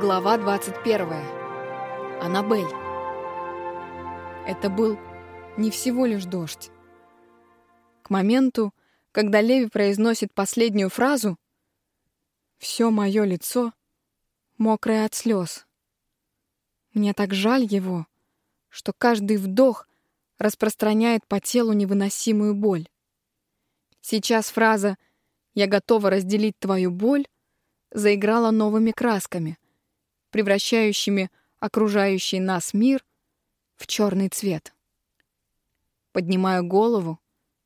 Глава 21. Аннабель. Это был не всего лишь дождь. К моменту, когда Леви произносит последнюю фразу, все мое лицо мокрое от слез. Мне так жаль его, что каждый вдох распространяет по телу невыносимую боль. Сейчас фраза «Я готова разделить твою боль» заиграла новыми красками — превращающими окружающий нас мир в черный цвет. Поднимаю голову,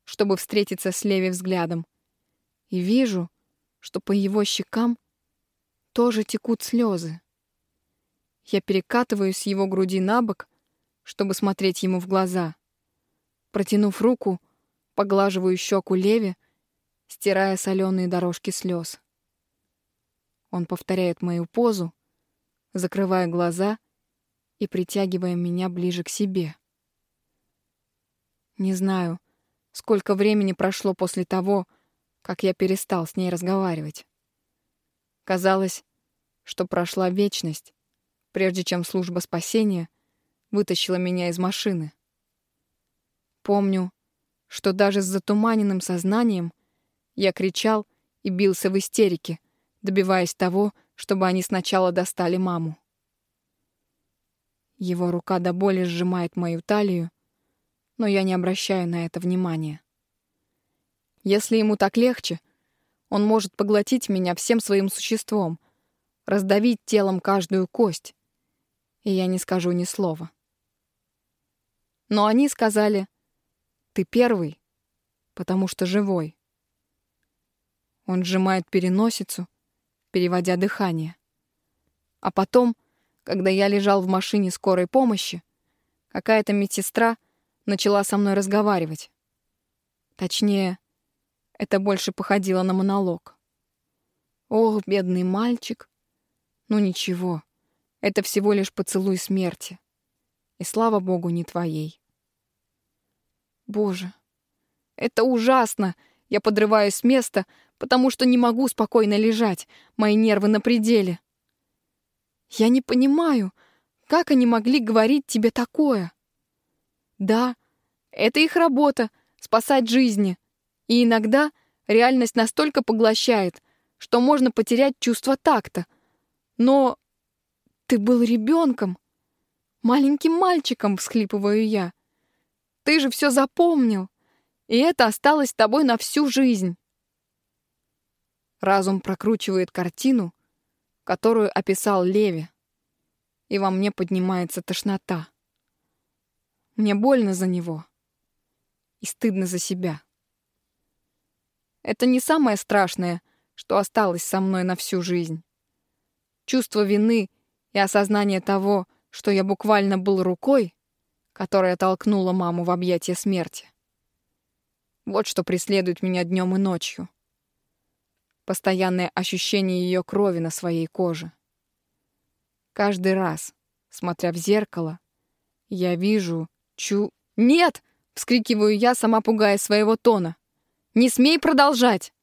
чтобы встретиться с Леви взглядом, и вижу, что по его щекам тоже текут слезы. Я перекатываюсь с его груди на бок, чтобы смотреть ему в глаза. Протянув руку, поглаживаю щеку Леви, стирая соленые дорожки слез. Он повторяет мою позу, закрывая глаза и притягивая меня ближе к себе. Не знаю, сколько времени прошло после того, как я перестал с ней разговаривать. Казалось, что прошла вечность, прежде чем служба спасения вытащила меня из машины. Помню, что даже с затуманенным сознанием я кричал и бился в истерике, добиваясь того, чтобы они сначала достали маму. Его рука до боли сжимает мою талию, но я не обращаю на это внимания. Если ему так легче, он может поглотить меня всем своим существом, раздавить телом каждую кость, и я не скажу ни слова. Но они сказали, «Ты первый, потому что живой». Он сжимает переносицу, переводя дыхание. А потом, когда я лежал в машине скорой помощи, какая-то медсестра начала со мной разговаривать. Точнее, это больше походило на монолог. Ох, бедный мальчик. Ну ничего, это всего лишь поцелуй смерти. И слава богу, не твоей. Боже, это ужасно! Я подрываюсь с места, потому что не могу спокойно лежать, мои нервы на пределе. Я не понимаю, как они могли говорить тебе такое? Да, это их работа — спасать жизни. И иногда реальность настолько поглощает, что можно потерять чувство такта. Но ты был ребенком, маленьким мальчиком, всхлипываю я. Ты же все запомнил, и это осталось с тобой на всю жизнь. Разум прокручивает картину, которую описал Леви, и во мне поднимается тошнота. Мне больно за него и стыдно за себя. Это не самое страшное, что осталось со мной на всю жизнь. Чувство вины и осознание того, что я буквально был рукой, которая толкнула маму в объятия смерти. Вот что преследует меня днем и ночью постоянное ощущение ее крови на своей коже. Каждый раз, смотря в зеркало, я вижу чу... «Нет!» — вскрикиваю я, сама пугая своего тона. «Не смей продолжать!»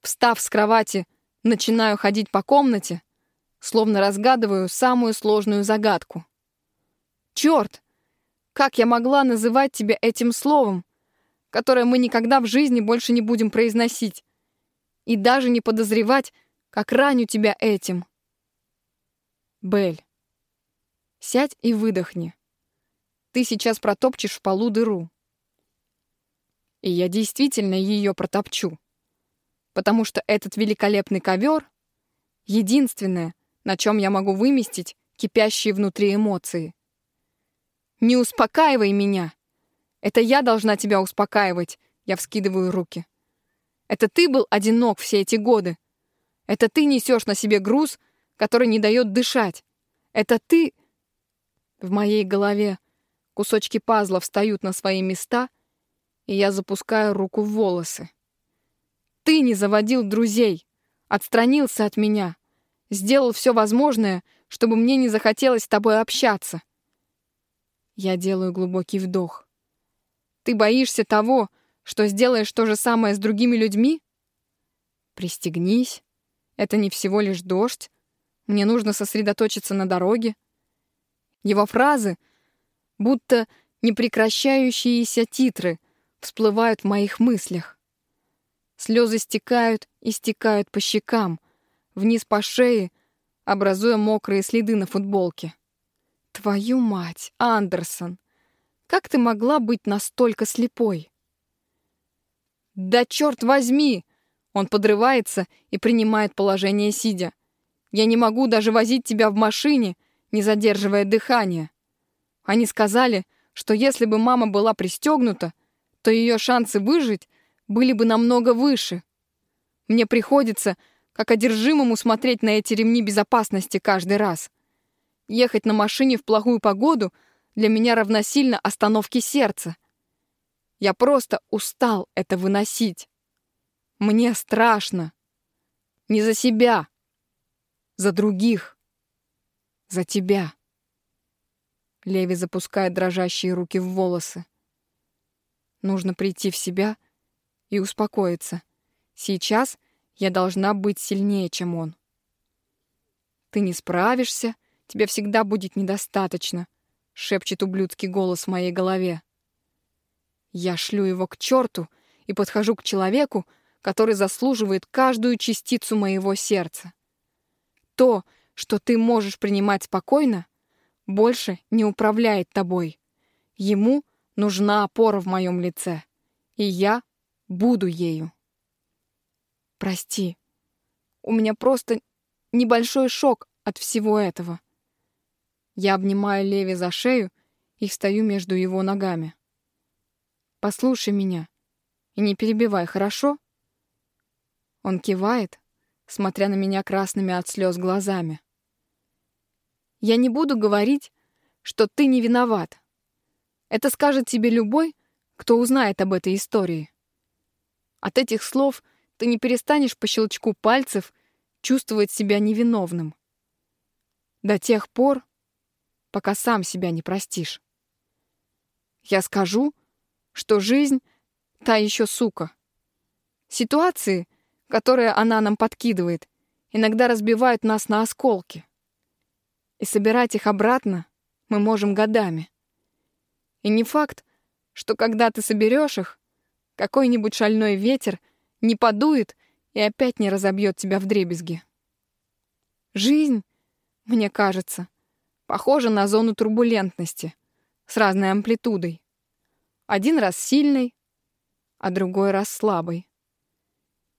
Встав с кровати, начинаю ходить по комнате, словно разгадываю самую сложную загадку. «Черт! Как я могла называть тебя этим словом, которое мы никогда в жизни больше не будем произносить? и даже не подозревать, как раню тебя этим. Бель, сядь и выдохни. Ты сейчас протопчешь в полу дыру. И я действительно ее протопчу, потому что этот великолепный ковер — единственное, на чем я могу выместить кипящие внутри эмоции. Не успокаивай меня. Это я должна тебя успокаивать. Я вскидываю руки. Это ты был одинок все эти годы. Это ты несешь на себе груз, который не дает дышать. Это ты... В моей голове кусочки пазла встают на свои места, и я запускаю руку в волосы. Ты не заводил друзей, отстранился от меня, сделал все возможное, чтобы мне не захотелось с тобой общаться. Я делаю глубокий вдох. Ты боишься того, что сделаешь то же самое с другими людьми? Пристегнись. Это не всего лишь дождь. Мне нужно сосредоточиться на дороге. Его фразы, будто непрекращающиеся титры, всплывают в моих мыслях. Слезы стекают и стекают по щекам, вниз по шее, образуя мокрые следы на футболке. Твою мать, Андерсон! Как ты могла быть настолько слепой? Да черт возьми! Он подрывается и принимает положение сидя. Я не могу даже возить тебя в машине, не задерживая дыхания. Они сказали, что если бы мама была пристегнута, то ее шансы выжить были бы намного выше. Мне приходится, как одержимому, смотреть на эти ремни безопасности каждый раз. Ехать на машине в плохую погоду для меня равносильно остановке сердца. Я просто устал это выносить. Мне страшно. Не за себя, за других, за тебя. Леви запускает дрожащие руки в волосы. Нужно прийти в себя и успокоиться. Сейчас я должна быть сильнее, чем он. Ты не справишься, тебе всегда будет недостаточно, шепчет ублюдский голос в моей голове. Я шлю его к черту и подхожу к человеку, который заслуживает каждую частицу моего сердца. То, что ты можешь принимать спокойно, больше не управляет тобой. Ему нужна опора в моем лице, и я буду ею. Прости, у меня просто небольшой шок от всего этого. Я обнимаю Леви за шею и встаю между его ногами. Послушай меня и не перебивай, хорошо? Он кивает, смотря на меня красными от слез глазами. Я не буду говорить, что ты не виноват. Это скажет тебе любой, кто узнает об этой истории. От этих слов ты не перестанешь по щелчку пальцев чувствовать себя невиновным. До тех пор, пока сам себя не простишь. Я скажу, что жизнь — та еще сука. Ситуации, которые она нам подкидывает, иногда разбивают нас на осколки. И собирать их обратно мы можем годами. И не факт, что когда ты соберешь их, какой-нибудь шальной ветер не подует и опять не разобьет тебя в дребезги. Жизнь, мне кажется, похожа на зону турбулентности с разной амплитудой. Один раз сильный, а другой раз слабый.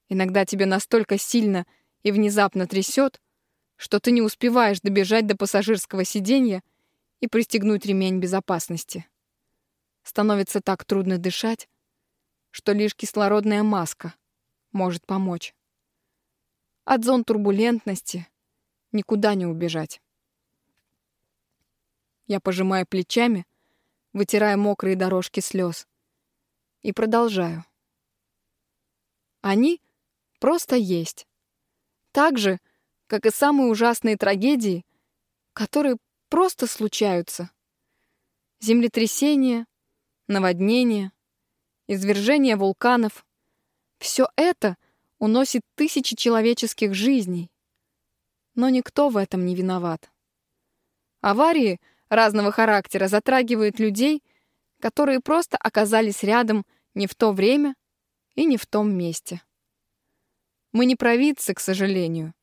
Иногда тебе настолько сильно и внезапно трясет, что ты не успеваешь добежать до пассажирского сиденья и пристегнуть ремень безопасности. Становится так трудно дышать, что лишь кислородная маска может помочь. От зон турбулентности никуда не убежать. Я пожимаю плечами, вытирая мокрые дорожки слез, и продолжаю. Они просто есть. Так же, как и самые ужасные трагедии, которые просто случаются. Землетрясения, наводнения, извержения вулканов — все это уносит тысячи человеческих жизней. Но никто в этом не виноват. Аварии разного характера затрагивают людей, которые просто оказались рядом не в то время и не в том месте. Мы не провидцы, к сожалению,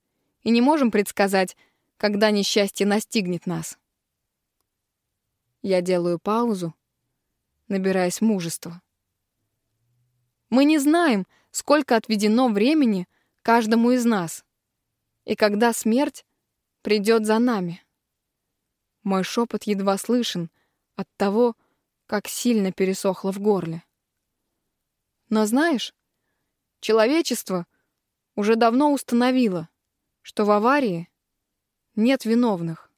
и не можем предсказать, когда несчастье настигнет нас. Я делаю паузу, набираясь мужества. Мы не знаем, сколько отведено времени каждому из нас, и когда смерть придет за нами. Мой шепот едва слышен от того, как сильно пересохло в горле. Но знаешь, человечество — уже давно установила, что в аварии нет виновных.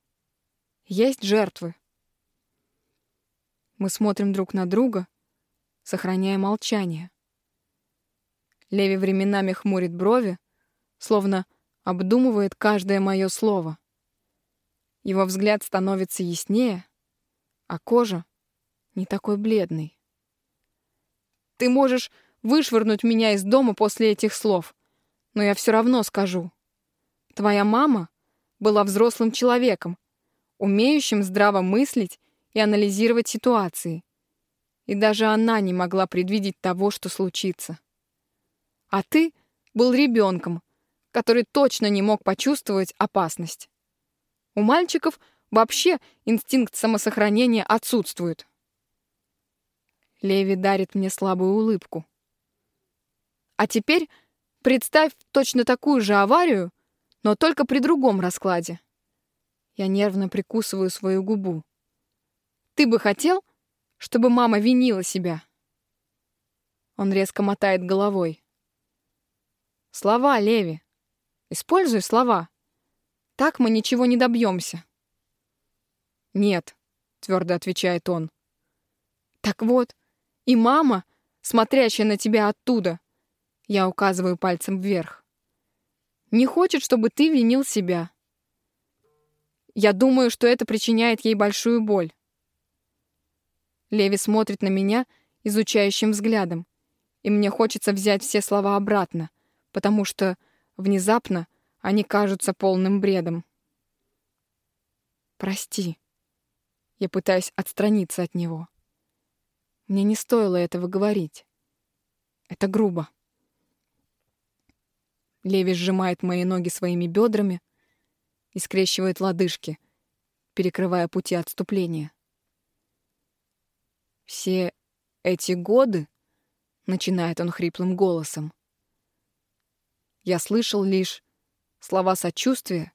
Есть жертвы. Мы смотрим друг на друга, сохраняя молчание. Леви временами хмурит брови, словно обдумывает каждое мое слово. Его взгляд становится яснее, а кожа не такой бледной. Ты можешь вышвырнуть меня из дома после этих слов, но я все равно скажу. Твоя мама была взрослым человеком, умеющим здраво мыслить и анализировать ситуации. И даже она не могла предвидеть того, что случится. А ты был ребенком, который точно не мог почувствовать опасность. У мальчиков вообще инстинкт самосохранения отсутствует. Леви дарит мне слабую улыбку. А теперь представь точно такую же аварию, но только при другом раскладе. Я нервно прикусываю свою губу. Ты бы хотел, чтобы мама винила себя? Он резко мотает головой. Слова, Леви. Используй слова. Так мы ничего не добьемся. Нет, твердо отвечает он. Так вот, и мама, смотрящая на тебя оттуда, я указываю пальцем вверх, не хочет, чтобы ты винил себя. Я думаю, что это причиняет ей большую боль. Леви смотрит на меня изучающим взглядом, и мне хочется взять все слова обратно, потому что внезапно они кажутся полным бредом. Прости. Я пытаюсь отстраниться от него. Мне не стоило этого говорить. Это грубо. Леви сжимает мои ноги своими бедрами и скрещивает лодыжки, перекрывая пути отступления. «Все эти годы», — начинает он хриплым голосом, я слышал лишь слова сочувствия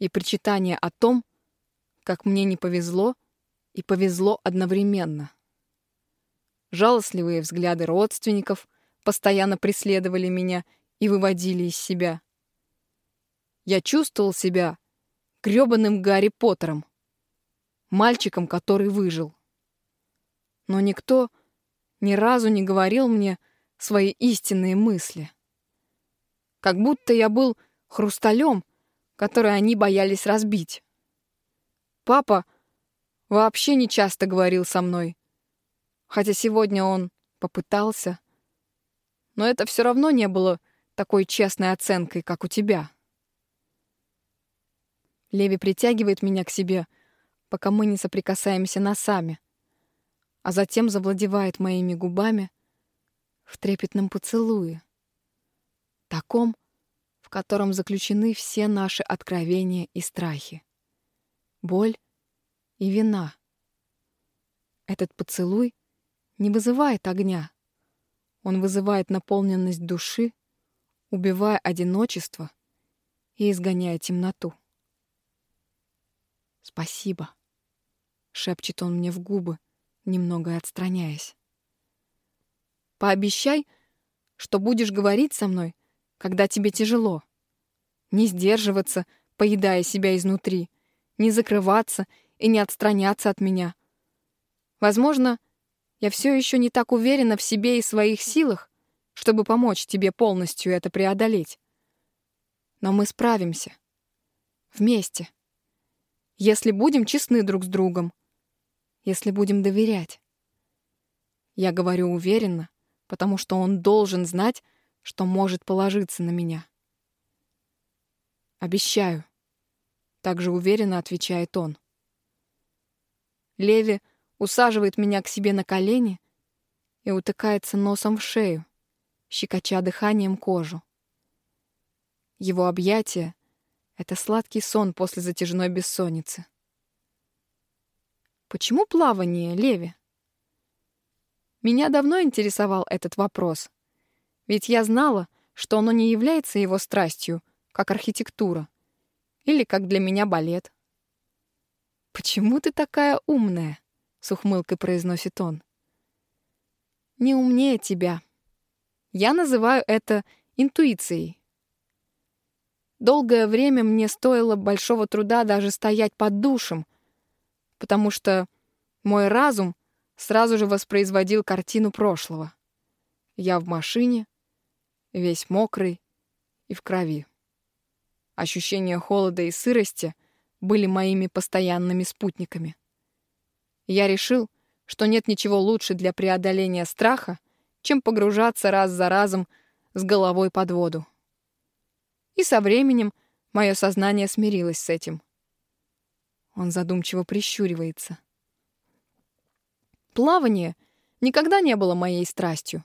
и причитания о том, как мне не повезло и повезло одновременно. Жалостливые взгляды родственников постоянно преследовали меня и выводили из себя. Я чувствовал себя грёбаным Гарри Поттером, мальчиком, который выжил. Но никто ни разу не говорил мне свои истинные мысли. Как будто я был хрусталем, который они боялись разбить. Папа вообще не часто говорил со мной, хотя сегодня он попытался. Но это все равно не было такой честной оценкой, как у тебя. Леви притягивает меня к себе, пока мы не соприкасаемся носами, а затем завладевает моими губами в трепетном поцелуе, таком, в котором заключены все наши откровения и страхи, боль и вина. Этот поцелуй не вызывает огня. Он вызывает наполненность души, убивая одиночество и изгоняя темноту. «Спасибо», — шепчет он мне в губы, немного отстраняясь. «Пообещай, что будешь говорить со мной, когда тебе тяжело. Не сдерживаться, поедая себя изнутри, не закрываться и не отстраняться от меня. Возможно, я все еще не так уверена в себе и своих силах, чтобы помочь тебе полностью это преодолеть. Но мы справимся. Вместе. Если будем честны друг с другом. Если будем доверять. Я говорю уверенно, потому что он должен знать, что может положиться на меня. Обещаю. Также уверенно отвечает он. Леви усаживает меня к себе на колени и утыкается носом в шею, щекоча дыханием кожу. Его объятия — это сладкий сон после затяжной бессонницы. Почему плавание, Леви? Меня давно интересовал этот вопрос, ведь я знала, что оно не является его страстью, как архитектура, или как для меня балет. «Почему ты такая умная?» — с ухмылкой произносит он. «Не умнее тебя. Я называю это интуицией. Долгое время мне стоило большого труда даже стоять под душем, потому что мой разум сразу же воспроизводил картину прошлого. Я в машине, весь мокрый и в крови. Ощущение холода и сырости были моими постоянными спутниками я решил, что нет ничего лучше для преодоления страха, чем погружаться раз за разом с головой под воду. И со временем Мое сознание смирилось с этим. Он задумчиво прищуривается. Плавание никогда не было моей страстью,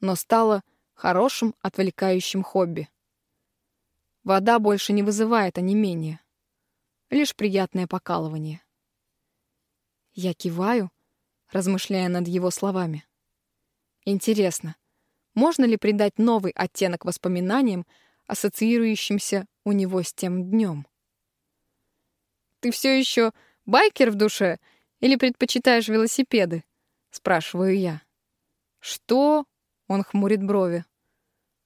но стало хорошим отвлекающим хобби. Вода больше не вызывает онемения, лишь приятное покалывание. Я киваю, размышляя над его словами. Интересно, можно ли придать новый оттенок воспоминаниям, ассоциирующимся у него с тем днем? «Ты все еще байкер в душе или предпочитаешь велосипеды?» — спрашиваю я. «Что?» — он хмурит брови.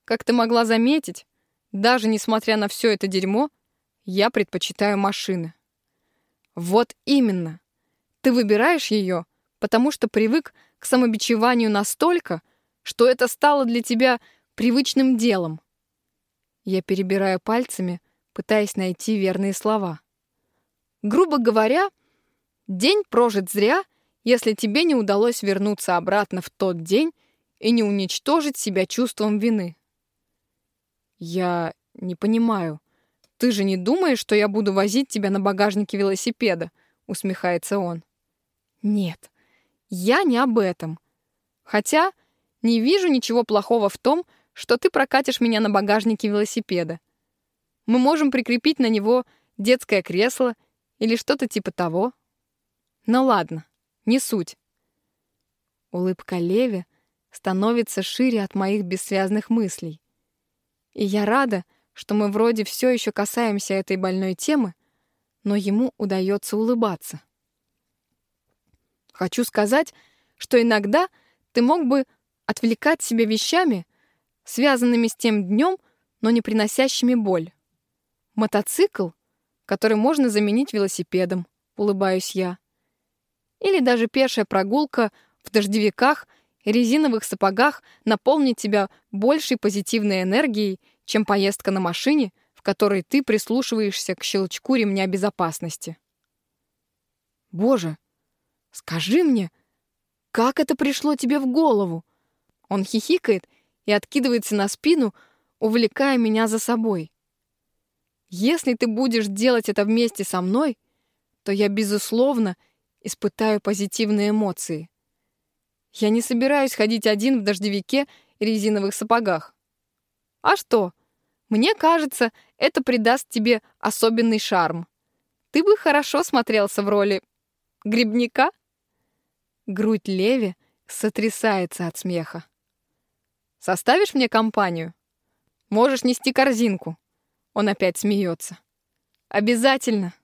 «Как ты могла заметить, даже несмотря на все это дерьмо, я предпочитаю машины». «Вот именно. Ты выбираешь ее, потому что привык к самобичеванию настолько, что это стало для тебя привычным делом. Я перебираю пальцами, пытаясь найти верные слова. Грубо говоря, день прожит зря, если тебе не удалось вернуться обратно в тот день и не уничтожить себя чувством вины. Я не понимаю. Ты же не думаешь, что я буду возить тебя на багажнике велосипеда? Усмехается он. Нет, я не об этом. Хотя не вижу ничего плохого в том, что ты прокатишь меня на багажнике велосипеда. Мы можем прикрепить на него детское кресло или что-то типа того. Ну ладно, не суть. Улыбка Леви становится шире от моих бессвязных мыслей. И я рада, что мы вроде все еще касаемся этой больной темы, но ему удается улыбаться. Хочу сказать, что иногда ты мог бы отвлекать себя вещами, связанными с тем днем, но не приносящими боль. Мотоцикл, который можно заменить велосипедом, улыбаюсь я. Или даже пешая прогулка в дождевиках резиновых сапогах наполнит тебя большей позитивной энергией, чем поездка на машине, в которой ты прислушиваешься к щелчку ремня безопасности. Боже, Скажи мне, как это пришло тебе в голову? Он хихикает и откидывается на спину, увлекая меня за собой. Если ты будешь делать это вместе со мной, то я, безусловно, испытаю позитивные эмоции. Я не собираюсь ходить один в дождевике и резиновых сапогах. А что? Мне кажется, это придаст тебе особенный шарм. Ты бы хорошо смотрелся в роли грибника. Грудь Леви сотрясается от смеха. «Составишь мне компанию? Можешь нести корзинку». Он опять смеется. «Обязательно!»